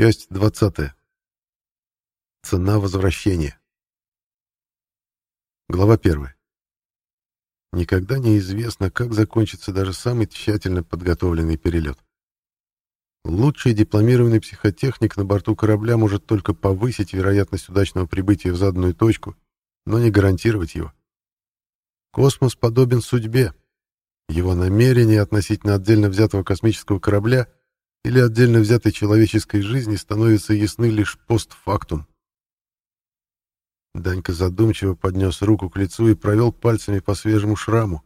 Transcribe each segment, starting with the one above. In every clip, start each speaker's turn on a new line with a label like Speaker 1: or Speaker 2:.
Speaker 1: Часть 20. Цена возвращения. Глава 1. Никогда неизвестно, как закончится даже самый тщательно подготовленный перелет. Лучший дипломированный психотехник на борту корабля может только повысить вероятность удачного прибытия в заданную точку, но не гарантировать его. Космос подобен судьбе. Его намерения относительно отдельно взятого космического корабля — или отдельно взятой человеческой жизни становятся ясны лишь постфактум. Данька задумчиво поднес руку к лицу и провел пальцами по свежему шраму.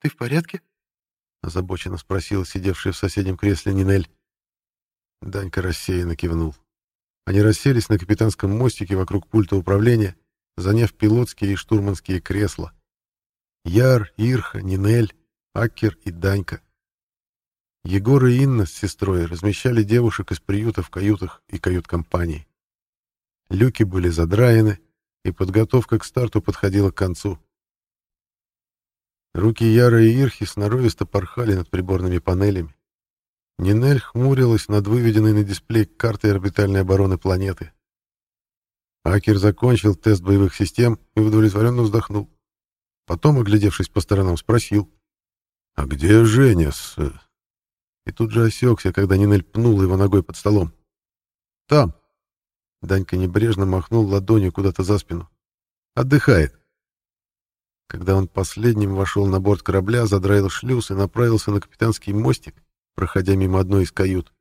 Speaker 2: «Ты в порядке?»
Speaker 1: — озабоченно спросила сидевшая в соседнем кресле Нинель. Данька рассеянно кивнул. Они расселись на капитанском мостике вокруг пульта управления, заняв пилотские и штурманские кресла. Яр, Ирха, Нинель, Акер и Данька — Егор и Инна с сестрой размещали девушек из приюта в каютах и кают-компании. Люки были задраены, и подготовка к старту подходила к концу. Руки Яры и Ирхи сноровисто порхали над приборными панелями. Нинель хмурилась над выведенной на дисплей картой орбитальной обороны планеты. Акер закончил тест боевых систем и удовлетворенно вздохнул. Потом, оглядевшись по сторонам, спросил. «А где Женя с и тут же осекся, когда Нинель пнула его ногой под столом. «Там!» Данька небрежно махнул ладонью куда-то за спину. «Отдыхает!» Когда он последним вошел на борт корабля, задраил шлюз и направился на капитанский мостик, проходя мимо одной из кают,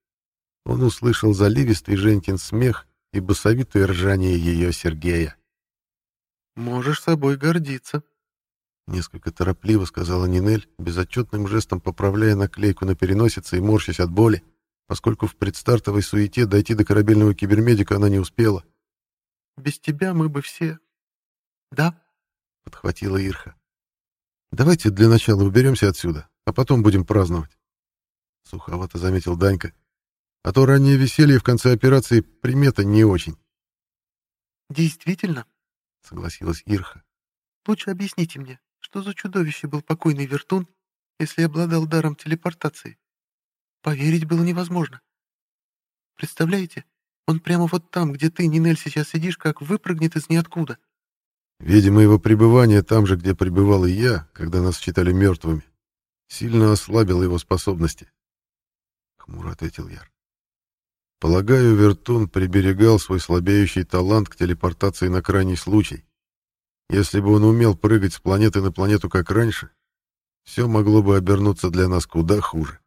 Speaker 1: он услышал заливистый Женькин смех и басовитое ржание ее Сергея.
Speaker 2: «Можешь собой гордиться»,
Speaker 1: Несколько торопливо сказала Нинель, безотчетным жестом поправляя наклейку на переносице и морщась от боли, поскольку в предстартовой суете дойти до корабельного кибермедика она не успела.
Speaker 2: «Без тебя мы бы все...» «Да?»
Speaker 1: — подхватила Ирха. «Давайте для начала уберемся отсюда, а потом будем праздновать», — суховато заметил Данька. «А то раннее веселье в конце операции примета не очень».
Speaker 2: «Действительно?»
Speaker 1: — согласилась Ирха.
Speaker 2: «Лучше объясните мне, что за чудовище был покойный Вертун, если обладал даром телепортации? Поверить было невозможно. Представляете, он прямо вот там, где ты, Нинель, сейчас сидишь, как выпрыгнет из ниоткуда.
Speaker 1: Видимо, его пребывание там же, где пребывал и я, когда нас считали мертвыми, сильно ослабило его способности. Хмуро ответил Яр. Полагаю, Вертун приберегал свой слабеющий талант к телепортации на крайний случай. Если бы он умел прыгать с планеты на планету, как раньше, все могло бы обернуться для нас куда хуже.